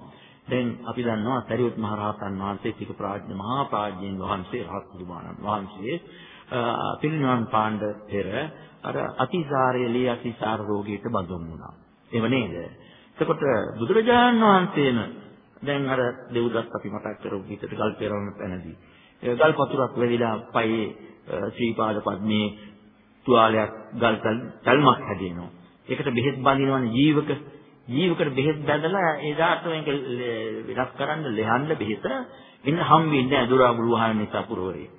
දැන් අපි දන්නවා සරියුත් මහ රහතන් වහන්සේ ටික ප්‍රාඥ මහා ප්‍රාඥයන් වහන්සේ රහත් බුදුමාණන් වහන්සේ පිරිනිවන් පාණ්ඩ පෙර අර අතිසාරයේ ලී අතිසාර රෝගීට බඳුන් වුණා. එහෙම නේද? එතකොට බුදුරජාණන් වහන්සේම දැන් අර දෙව්දත් අපි මතක් කරමු හිතට ගල් පෙරවන තැනදී. ඒ ගල් පතුරක් වැදිලා පයේ ශ්‍රීපාද පද්මේ තුවාලයක් ගල් තල්මක් හැදෙනවා. ඒකට බෙහෙත් බඳිනවනේ ජීවක. ජීවකට බෙහෙත් බඳලා එදාට මේක වෙනස් කරන්න ලෙහන්න බෙහෙත ඉන්න හම් වෙන්නේ අදුරාගුළු වහන නිසා පුරවරේ.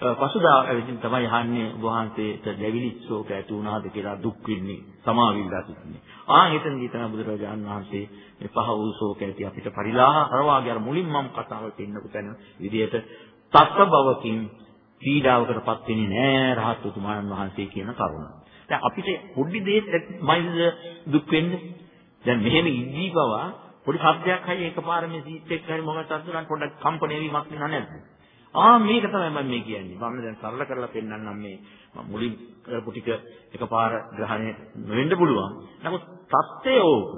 පසුදා විසින් තමයි අහන්නේ වහන්සේට දෙවිලි ශෝක ඇති වුණාද කියලා දුක් විඳින්නේ සමාවිල්ලා සිටින්නේ. ආ එතනදී තමයි බුදුරජාණන් වහන්සේ මේ පහ වූ ශෝක ඇති අපිට පරිලාහ කරවාගේ අර මුලින් මම කතාව දෙන්නකු තැන විදියට තත්ත්ව බවකින් පීඩාවකටපත් වෙන්නේ නෑ රහත් උතුමාණන් වහන්සේ කියන කරුණ. දැන් අපිට පොඩි දෙයක් මයිද දුක් වෙන්නේ. දැන් මෙහෙම ඉදී බව පොඩි શબ્දයක් හරි එකපාර මේ සීට් එක හරි මොකක්ද අද්දුනන් පොඩ්ඩක් කම්පණය වීමක් වෙනව නැද්ද? ආ මේක තමයි මම මේ කියන්නේ. මම දැන් සරල කරලා පෙන්නන්නම් මේ මුලින් කරපු ටික එකපාර ග්‍රහණය නොවෙන්න පුළුවන්. නමුත් தත්ත්වය ඕක.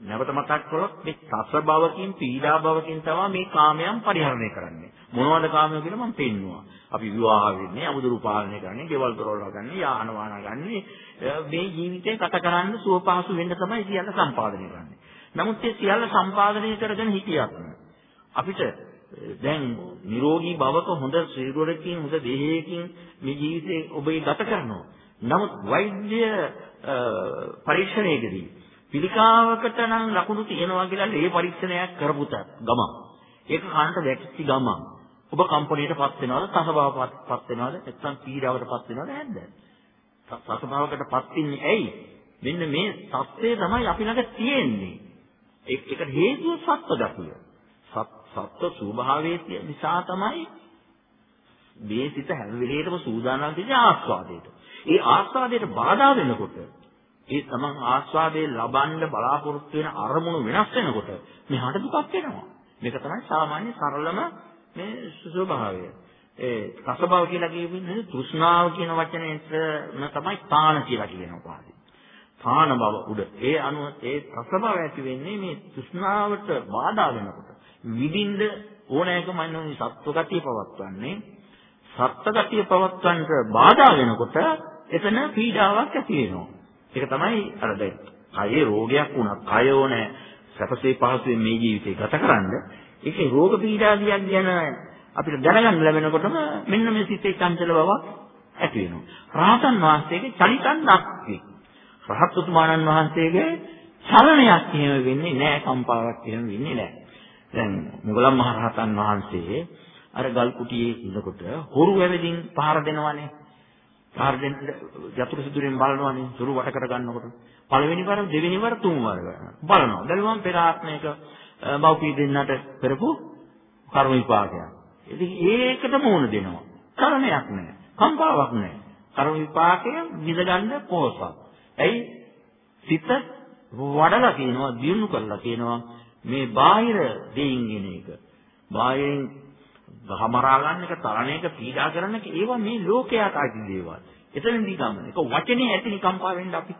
නැවත මතක් කළොත් මේ සස භවකින් පීඩා භවකින් තමයි මේ කාමයන් පරිහරණය කරන්නේ. මොනවද කාමය කියලා මම පෙන්නවා. අපි විවාහ වෙන්නේ, අමුදුරු පාලනය කරන්නේ, ගෙවල් දොරවල් ගන්න, යාන වාහන ගන්න මේ ජීවිතේ ගත කරන්න සුව පහසු වෙන්න තමයි සියල්ල සම්පාදනය කරන්නේ. නමුත් මේ සියල්ල සම්පාදනය කරගෙන හිටියත් අපිට දැන් නිරෝගී භවක හොඳ ශරීරයකින් හොඳ දේහයකින් මේ ජීවිතේ ඔබේ ගත කරනවා. නමුත් වෛද්‍ය පරීක්ෂණයකදී පිළිකාවකට නම් ලකුණු තියෙනවා කියලා ලේ පරීක්ෂණයක් කරපුතත් ගම. ඒක කන්ට වැක්සි ගම. ඔබ කම්පණයටපත් වෙනවද? තසභාවකටපත් වෙනවද? නැත්නම් පීඩාවකටපත් වෙනවද නැද්ද? තසභාවකටපත් වෙන්නේ ඇයි? මෙන්න මේ தත්ත්වය තමයි අපි ළඟ තියෙන්නේ. ඒකට හේතුව සත්ව ගතිය. සත්ව ස්වභාවයේ නිසා තමයි මේ සිත හැම වෙලේටම සූදානම් වෙන්නේ ආස්වාදයට. ඒ ආස්වාදයට බාධා වෙනකොට ඒ තමන් ආස්වාදයේ ලබන්න බලාපොරොත්තු වෙන අරමුණු වෙනස් වෙනකොට මෙහාට දුකක් එනවා. මේක තමයි සාමාන්‍ය සරලම මේ ස්වභාවය. ඒ රසභව කියලා කියන්නේ තෘෂ්ණාව කියන වචනේට තමයි තාන කියලා කියනවා පාඩි. තාන බව උඩ. ඒ අනුව ඒ රසභව ඇති වෙන්නේ මේ තෘෂ්ණාවට බාධා වෙනකොට. විඳින්න ඕනෑකම අන්නෝනි සත්ව ගතිය පවත්වන්නේ. සත්ව ගතිය පවත්වන්නට බාධා වෙනකොට එතන පීඩාවක් ඇති වෙනවා. ඒක තමයි අර දැන් කයේ රෝගයක් වුණා. කය ඕනේ සැපසේ පහසුවෙන් මේ ජීවිතේ ගත කරන්න. ඒකේ රෝග පීඩාදියක් ගැන අපිට දැනගන්න ලැබෙනකොටම මෙන්න මේ සිතේ චංචල බවක් ඇති වෙනවා. රහතන් වහන්සේගේ චලිතන් නැක්කේ. රහත් උතුමාණන් වහන්සේගේ චලනයක් එහෙම වෙන්නේ නැහැ, කම්පාවක් එහෙම වෙන්නේ නැහැ. දැන් මුගලන් මහ රහතන් වහන්සේ අර ගල් කුටියේ ඉන්නකොට හොරු වැවෙදින් පහර දෙනවනේ. පහර දෙන්න යතුරු සිදුරෙන් බලනවනේ. සුරු වට කර ගන්නකොට. පළවෙනි වර දෙවෙනි වර තුන් වර බලනවා. බැලුවම පෙර ආත්මයක මව්පිය දෙන්නට කරපු කර්ම විපාකයක්. ඉතින් ඒකට මුහුණ දෙනවා. කරණයක් නැහැ. කම්පාවක් නැහැ. කර්ම විපාකය විඳගන්න පොහොසත්. ඇයි? සිත වඩලා කියනවා, දියුණු කරලා කියනවා මේ බාහිර දෙයින් එන එක. බාහිරින් ගහමරා ගන්න එක, තරණ එක, පීඩා කරන එක ඒවා මේ ලෝකයට අයිති දේවල්. එතනදී ගමන. ඒක වචනේ ඇති නිකම්පා වෙන්න අපි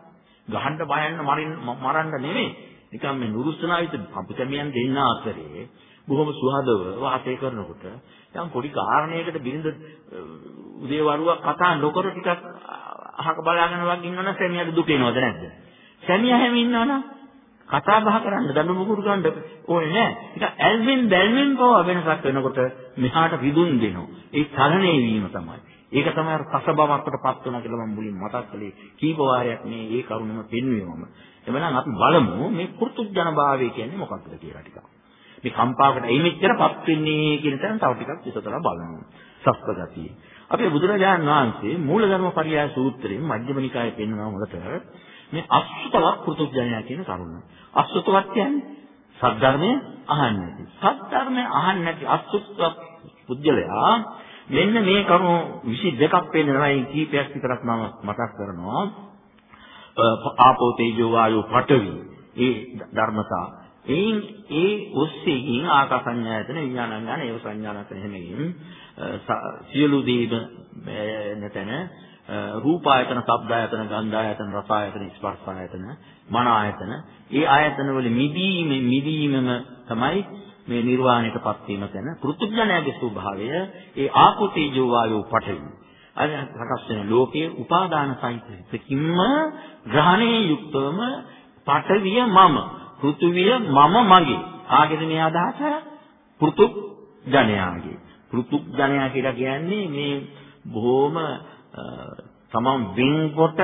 ගහන්න බයන්න මරින්න මරන්න නෙමෙයි. නිකම් මේ නුරුස්සනාවිත අපිටමියන් දෙන්න අතරේ බොහොම සුහදව වාසය කරනකොට යම් පොඩි කාරණයකට බිරිඳ උදේ වරුවක් කතා නොකර ටිකක් අහක බලාගෙන වගේ ඉන්නවනම් සැමියාට දුක එනවද නැද්ද? සැමියා හැම ඉන්නවනම් කතා බහ කරන්න දඬු මුගුරු ගන්න ඕනේ නෑ. ඒක ඇල්වෙන් බැල්වෙන් පව වෙනසක් වෙනකොට මෙහාට විදුන් දෙනවා. ඒ චලනයේ වීම තමයි. ඒක තමයි අර කස බවකටපත් වෙනවා කියලා මම මුලින් මතක් කළේ. කීප වාරයක් මේ ඒ කරුණම පෙන්වෙවම. එමනම් අපි බලමු මේ කුර්තුජන භාවය කියන්නේ මොකක්ද කියලා ටිකක්. මේ කම්පාවකට එයි මෙච්චරපත් වෙන්නේ කියන තැන තව ටිකක් විසතලා බලමු. සස්තගතිය. අපේ බුදුරජාණන් වහන්සේ මූලධර්ම පරියාය සූත්‍රයෙන් මජ්ක්‍ධිම නිකායේ පෙන්වන මොකට මේ අසුතවත් පුරුතුඥයා කියන කරුණ. අසුතවත් කියන්නේ සද්ධර්මය අහන්නේ නැති. සද්ධර්මය අහන්නේ නැති අසුතවත් පුද්ගලයා මෙන්න මේ කරුණු 22ක් පෙන්නනවා. ඒ කීපයක් විතරක් මම මතක් කරනවා. ආපෝ තේජෝ වායෝ පඨවි. ඒ ධර්මතා. එයින් ඒ ඔස්සේකින් ආකාසඤ්ඤායතන විඥානංගන ඒව සංඥානතන හැමෙකින් සියලු දේම නැතන රූපායතන, ශබ්දායතන, ගන්ධායතන, රසායතන, ස්පර්ශායතන, මන ආයතන. ඒ ආයතන වල මිදීම මිදීමම තමයි මේ නිර්වාණයටපත් වීම ගැන පෘථුඥයාගේ ස්වභාවය ඒ ආකුතේජෝ වායෝ පඨවි. අර සකස් වෙන ලෝකයේ උපාදාන සහිතකින්ම ග්‍රහණයේ යුක්තවම පඨවිය මම, පෘථුවිය මම මගේ. ආගෙද මේ අදහස පෘථුඥයාගේ. පෘථුඥයා කියලා කියන්නේ මේ බොහොම තමන් වෙන්කොට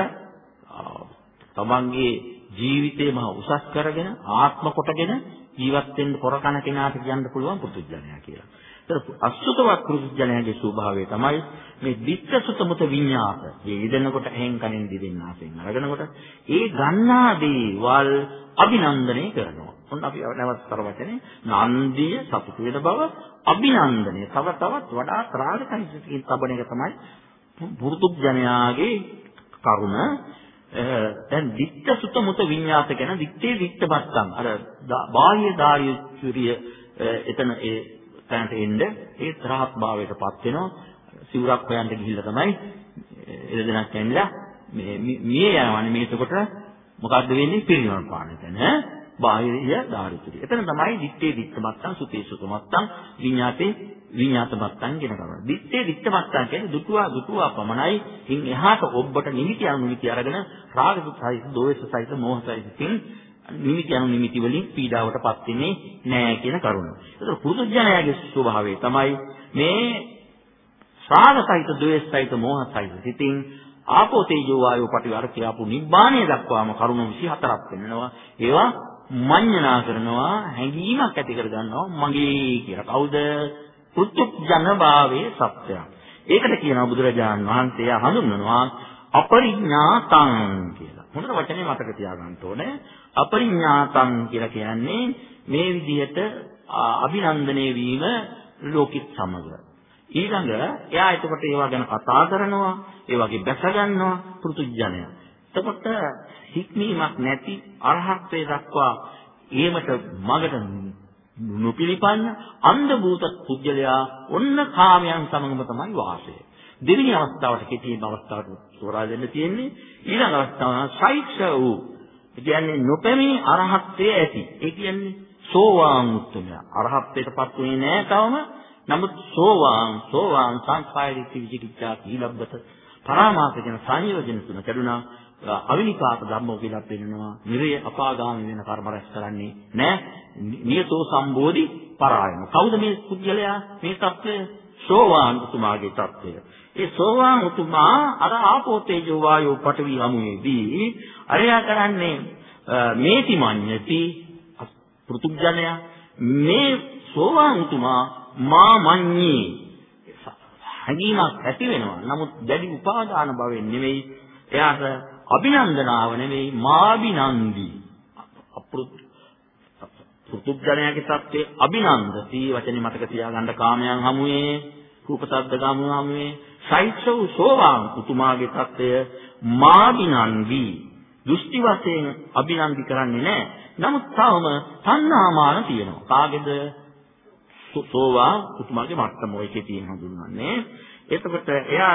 තමන්ගේ ජීවිතේ මහ උසස් කරගෙන ආත්ම කොටගෙන ජීවත් වෙන්න පොරකන කෙනාට කියන්න පුළුවන් පුදුජනයා කියලා. ඒතර අසුතවත් පුදුජනයාගේ ස්වභාවය තමයි මේ විත්තසුතමුත විඤ්ඤාත. මේ යෙදෙනකොට එහෙන් කනෙන් දිදෙන්න ආසෙන් අරගෙනකොට ඒ ගන්නා දේවල් අභිනන්දනය කරනවා. ඔන්න අපි නැවත තර වචනේ නන්දිය සතුටු වෙන බව අභිනන්දනය. තව තවත් වඩා ත්‍රාගකයි තබන එක තමයි පුරුතුජනයාගේ කරුණ දැන් ditta sutta muta විඤ්ඤාත කියන ditte ditta මත්තම් අර බාහ්‍ය ධාර්ය චුරිය එතන ඒ තැනට එන්න. ඒ තරහත් භාවයටපත් වෙනවා. සිවුරක් හොයන්න ගිහිල්ලා තමයි එළදෙනක් ඇන්නලා මේ මිය යනවානේ මේක කොට මොකද්ද වෙන්නේ? පිරිනවන පාන එතන. බාහිරිය ධාරිතුරිය. එතන තමයි දිත්තේ දිත්ත මත්තං සුතේ සුත මත්තං විඤ්ඤාතේ විඤ්ඤාත මත්තං කියන කරුණ. දිත්තේ දිත්ත මත්තං කියන්නේ දුටුවා දුටුවා පමණයි. ඉන් එහාට ඔබට නිමිති අනු නිමිති අරගෙන රාග සහිත, දෝෂ සහිත, මෝහ සහිතින් නිමිති අනු නිමිති වලින් පීඩාවටපත් වෙන්නේ නැහැ කියන කරුණ. ඒතර පුදුජනයාගේ ස්වභාවය තමයි මේ රාග සහිත, ද්වේෂ සහිත, මෝහ සහිත සිතින් ආපෝ තේජෝ වායෝ පටිවර කියපු නිබ්බාණය දක්වාම කරුණ 24ක් වෙනවා. ඒවා මඤ්ඤණා කරනවා හැඟීමක් ඇති කර ගන්නවා මගේ කියලා. කවුද? පුත්තුජන භාවයේ සත්‍යය. ඒකට කියනවා බුදුරජාණන් වහන්සේ හඳුන්වනවා අපරිඥාතං කියලා. හොඳට වචනේ මතක තියාගන්න ඕනේ. අපරිඥාතං කියලා කියන්නේ මේ විදිහට අභිනන්දනය වීම ලෝකිත සමග. ඊළඟ එයා එතකොට ඒවා ගැන කතා කරනවා, ඒ වගේ බැස ගන්නවා පෘතුජනය. එතකොට හික්මීමක් නැති අරහත්ත්වයට දක්වා ඒමට මගට නොපිලිපන්න අන්ධ භූත පුජ්‍යලයා ඔන්න කාමයන් සමගම තමයි වාසය. දෙවෙනි අවස්ථාවට කෙටිම අවස්ථාවට සෝරා දෙන්න තියෙන්නේ ඊළඟ අවස්ථාව සයික්ෂ වූ කියන්නේ නොපැමිණි අරහත්ත්වයේ ඇති. ඒ කියන්නේ සෝවාන් උත්තමය. අරහත්ත්වයටපත් වුණේ නැහැ තවම. නමුත් සෝවාන් සෝවාන් සංඛාරික විචිකිච්ඡා සීලබ්බත පරාමාස කියන සංයෝජන තුන කැඩුනා. අවිනිපාත ධම්මෝ කියලා පෙන්නනවා. නිරය අපාගාමී වෙන කර්ම රැස් කරන්නේ නැහැ. නියතෝ සම්බෝධි පරායන. කවුද මේ පුද්ගලයා? මේ தත්ත්වය සෝවාන් උතුමාගේ தත්ත්වය. ඒ සෝවාන් උතුමා අර ආපෝ තේජෝ වායෝ පඨවි හමුවේදී අරයා කරන්නේ මේති මඤ්ඤති පෘතුග්ජනයා මේ සෝවාන් උතුමා මා මඤ්ඤී හැඟීමක් ඇති වෙනවා. නමුත් දැඩි උපාදාන භවෙන් නෙවෙයි එයාට අභිනන්දනාව නෙවෙයි මාබිනන්දි. පෘතුග්ජනයාගේ தත්ත්වයේ අභිනන්දති වචනේ මතක තියාගන්න කාමයන් හමුවේ රූප ශබ්ද ගාම හමුවේ සයිත්සෝ සෝවාන් උතුමාගේ தත්ත්වය මාබිනන්දි. දෘෂ්ටි වශයෙන් අභිනන්දි කරන්නේ නැහැ. නමුත් තවම තණ්හාමාන තියෙනවා. කාගේද? සෝවා උතුමාගේ මට්ටම ඔයකේ තියෙන හඳුන්වන්නේ. එතකොට එයා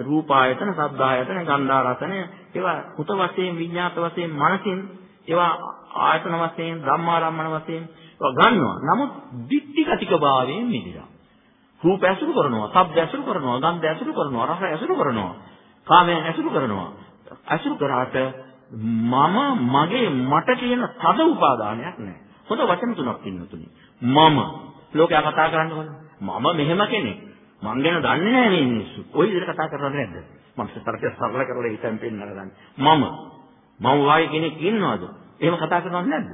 රූපායතන, ශබ්දායතන, ගන්ධාරතන ඒවා කුත වශයෙන්, විඤ්ඤාත වශයෙන්, මනසින් ඒවා ආයතන වශයෙන්, ධම්මාරම්මන වශයෙන් ඒවා ගන්නවා. නමුත් දික්ටිගතික භාවයෙන් මිදිලා. රූප ඇසුරු කරනවා, ශබ්ද ඇසුරු කරනවා, ගන්ධ ඇසුරු කරනවා, රස ඇසුරු කරනවා, කාමයන් ඇසුරු කරනවා. ඇසුරු කරාට මම මගේ මට කියන තද උපාදානයක් නැහැ. හොඳ වචන තුනක් ඉන්නතුනි. මම ලෝකයා කතා කරන්නේ මම මෙහෙම කෙනෙක්. මං ගැන දන්නේ නැහැ මේ මිනිස්සු. ওই විදිහට කතා කරන්නේ නැද්ද? මම සතරක සරල කරලා හිතන් පෙන්නලා ගන්න. මම මම වායි කෙනෙක් ඉන්නවද? එහෙම කතා කරනවද නැද්ද?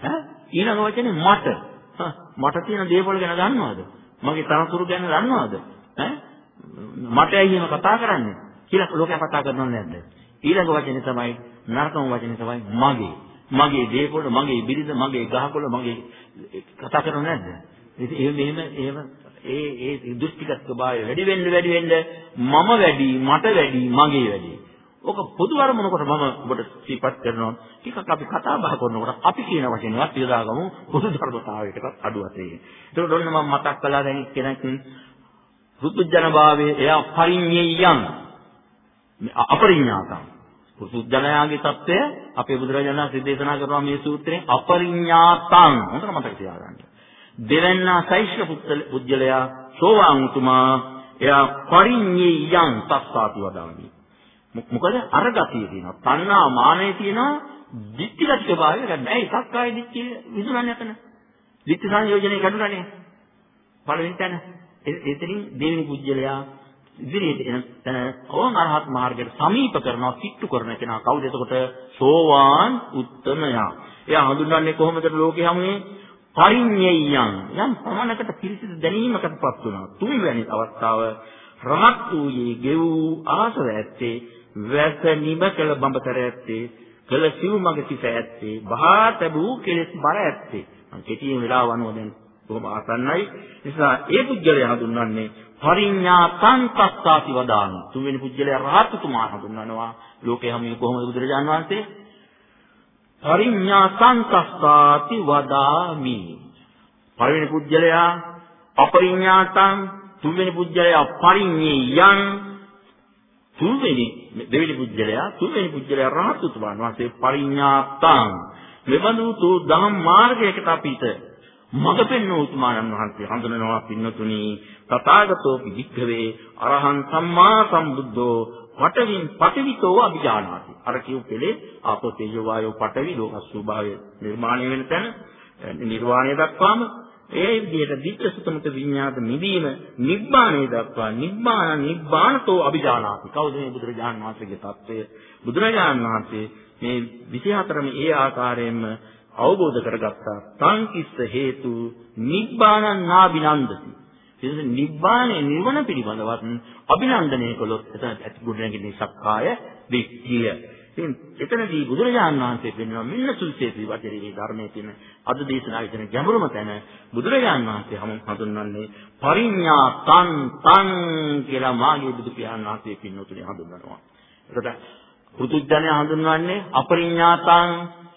ඈ ඊළඟ වචනේ මට. මට තියෙන දේවල් ගැන දන්නවද? මගේ තනතුරු ගැන දන්නවද? ඈ මට ඇයි එහෙම කතා කරන්නේ? කියලා ලෝකයා කතා කරනවද නැද්ද? ඊළඟ වචනේ තමයි නරකම වචනේ තමයි මගේ. මගේ දේපොළ, මගේ බිරිඳ, මගේ ගහකොළ, මගේ කතා කරනවද නැද්ද? ඉතින් එහෙම එහෙම එහෙම ඒ ඒ දෘෂ්ටිගත ස්වභාවය වැඩි වෙන්න වැඩි වෙන්න මම වැඩි මට වැඩි මගේ වැඩි. ඔක පොදු අරමුණකට මම ඔබට සිහිපත් කරනවා. ටිකක් අපි කතා බහ කරනකොට අපි කියන වචනවත් යොදාගමු පොදු ධර්මතාවයකට අඩුවක් තියෙන්නේ. ඒකට ඔන්න මම මතක් කළා දැන් කෙනෙක් රුතුජන භාවයේ එයා පරිඤ්ඤයයන් අපරිඤ්ඤාතං පුදුජනයාගේ தත්වය අපේ බුදුරජාණන් වහන්සේ දේශනා කරනවා මේ සූත්‍රයෙන් අපරිඤ්ඤාතං හොඳට මතක තියාගන්න. දෙවන්නා සෛශ්‍ර පුජ්‍යලයා සෝවාන් උතුමා එයා පරිඤ්ඤයයන් තස්සාති වදාමි. මොකද අර ගතිය තියෙනවා. තණ්හා මානෙ තියෙනවා. දික්තිගත භාවය නැහැ. සක්කාය දික්තිය විදුරන්නේ නැතන. දික්ති සංයෝජනේ කඩුණානේ. පළවෙනි තැන. එතනින් දෙවෙනි පුජ්‍යලයා ඉදිරියට එන තැන ඕන් අරහත් මාර්ගයට සමීප කරනවා කිට්ටු කරන කෙනා කවුද එතකොට සෝවාන් උත්තමයා. එයා හඳුන්වන්නේ කොහොමද ලෝකේ හැමෝම පරිඤ්ඤයයන් යම් ප්‍රමාණයකට පිරිසිදු දැනීමකටපත් වෙනවා. තුන්වැනි අවස්ථාව රහත් වූයේ ගෙවූ ආසව ඇත්තේ වැස නිම කළ බඹතර ඇත්තේ කළ සිව් මඟ සිට ඇත්තේ බහා තබූ කෙලෙස් බර ඇත්තේ. මම කෙටියෙන් වෙලාව අනුව දැන් බොහොම ආසන්නයි. නිසා ඒ පුද්ගලයා හඳුන්වන්නේ පරිඥා සංකස්සාති වදාන. තුන්වෙනි පුජ්‍යලයා රහත්තුමා හඳුන්වනවා. ලෝකේ හැම කොහොමද බුදුරජාන් වහන්සේ? පරිඥා සංකස්සාති වදාමි. පළවෙනි පුජ්‍යලයා අපරිඥාතං තුන්වෙනි පුජ්‍යලයා පරිඤ්ඤයයන් තුන්වෙනි දෙවෙනි පුජ්‍යලයා තුන්වෙනි පුජ්‍යලයා රහත්තුමා වහන්සේ පරිඥාතං මෙබඳු තු දහම් මාර්ගයකට අපිට මඟ පෙන්වූ උතුමාණන් වහන්සේ හඳුනනවා පින්නතුනි තථාගතෝ වික්ඛවේ අරහං සම්මා සම්බුද්ධෝ පඨවින් පඨවිතෝ අභිජානාති. අර කියු පෙළේ ආපෝ තේජෝ වායෝ පඨවි ලෝක ස්වභාවය නිර්මාණය වෙන තැන නිර්වාණය දක්වාම ඒ විදිහට දිට්ඨ සුතමත විඤ්ඤාත නිදීම නිබ්බාණය දක්වා නිබ්බාන නිබ්බානතෝ අභිජානාති. කවුද මේ බුදුරජාණන් වහන්සේගේ தත්වය බුදුරජාණන් වහන්සේ මේ 24ම ඒ ආකාරයෙන්ම අවබෝධ කරගත්තා. සංකිස්ස හේතු නිබ්බානං නාබිනන්දති එතන නිබ්බානේ නිවන පිළිබඳවත් අභිනන්දනය කළොත් එතන ඇති ගුණයන්ගේ සක්කාය දිට්ඨිය ඉතින් එතනදී බුදුරජාණන් වහන්සේ පෙන්වන මෙන්න සුල්සේති වචනේ ධර්මයේ තියෙන අද දේශනාවේ තියෙන ගැඹුරම තැන බුදුරජාණන් වහන්සේ හමු හඳුන්වන්නේ පරිඥා තන් තන් කියලා මාගේ බුදු පියාණන් වහන්සේ පින්නතුනේ හඳුන්වනවා. ඒකට පෘතුජ්ජනය හඳුන්වන්නේ අපරිඥාතං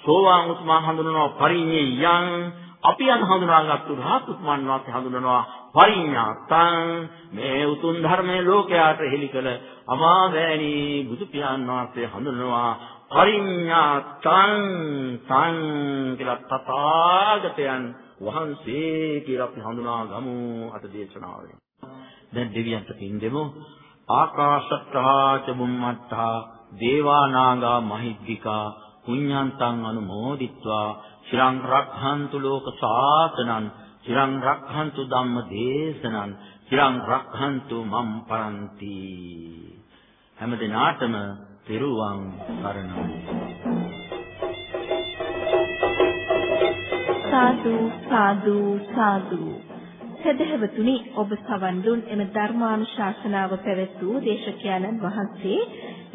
සෝවාන් උතුමා හඳුනනවා පරිඤ්ඤයං අපි අද හඳුනාගත්තු රහත් උතුමන් වහන්සේ හඳුනනවා පරිඥාතං මේ උතුම් ධර්මයේ ලෝකයාට හෙළි කළ අමාදෑනි බුදු පියාණන් වහන්සේ හඳුනනවා පරිඥාතං තං කියලා තථාගතයන් වහන්සේ කියලා අපි හඳුනා ගමු අද දේශනාවෙන්. දැන් දෙවියන්ට පින් දෙමු. ආකාශත්තා ච බුම්මත්තා දේවානාගා මහිද්దికා පුඤ්ඤන්තං අනුමෝදිත්වා චිරං රක්ඛන්තු ලෝක සාසනං චිරං රක්ඛන්තු ධම්ම දේශනං චිරං රක්ඛන්තු මම් පරන්ති. හැම දිනාටම පෙරුවන් සරණයි. සාදු සාදු සාදු. සදහවතුනි ඔබ සවන් දුන් එම ධර්මානුශාසනාව පැවැත් වූ දේශකයන්න් වහන්සේ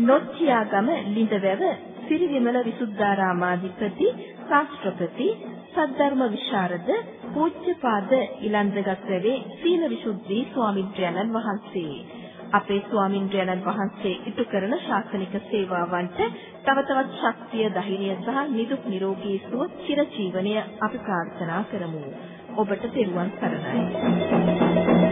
නොච්චියාගම ලිඳවැව සිරිවිමල විසුද්ධාරාමාධිපති ශාස්ත්‍රපති සද්ධර්ම විශාරද පූජ්‍යපාද ඉලන්දගත්වේ සීල විසුද්ධි ස්වාමින්ද්‍රයන්න් වහන්සේ. අපේ ස්වාමින්ද්‍රයන්න් වහන්සේ ඉටු කරන ශාසනික සේවාවන්ට තව තවත් ශක්තිය ධෛර්යය සහ නිදුක් නිරෝගී සුව චිර ජීවනය අපි ප්‍රාර්ථනා කරමු. ඔබට තෙරුවන් සරණයි.